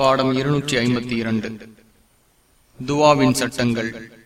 பாடம் இருநூற்றி ஐம்பத்தி இரண்டு. துவாவின் சட்டங்கள்.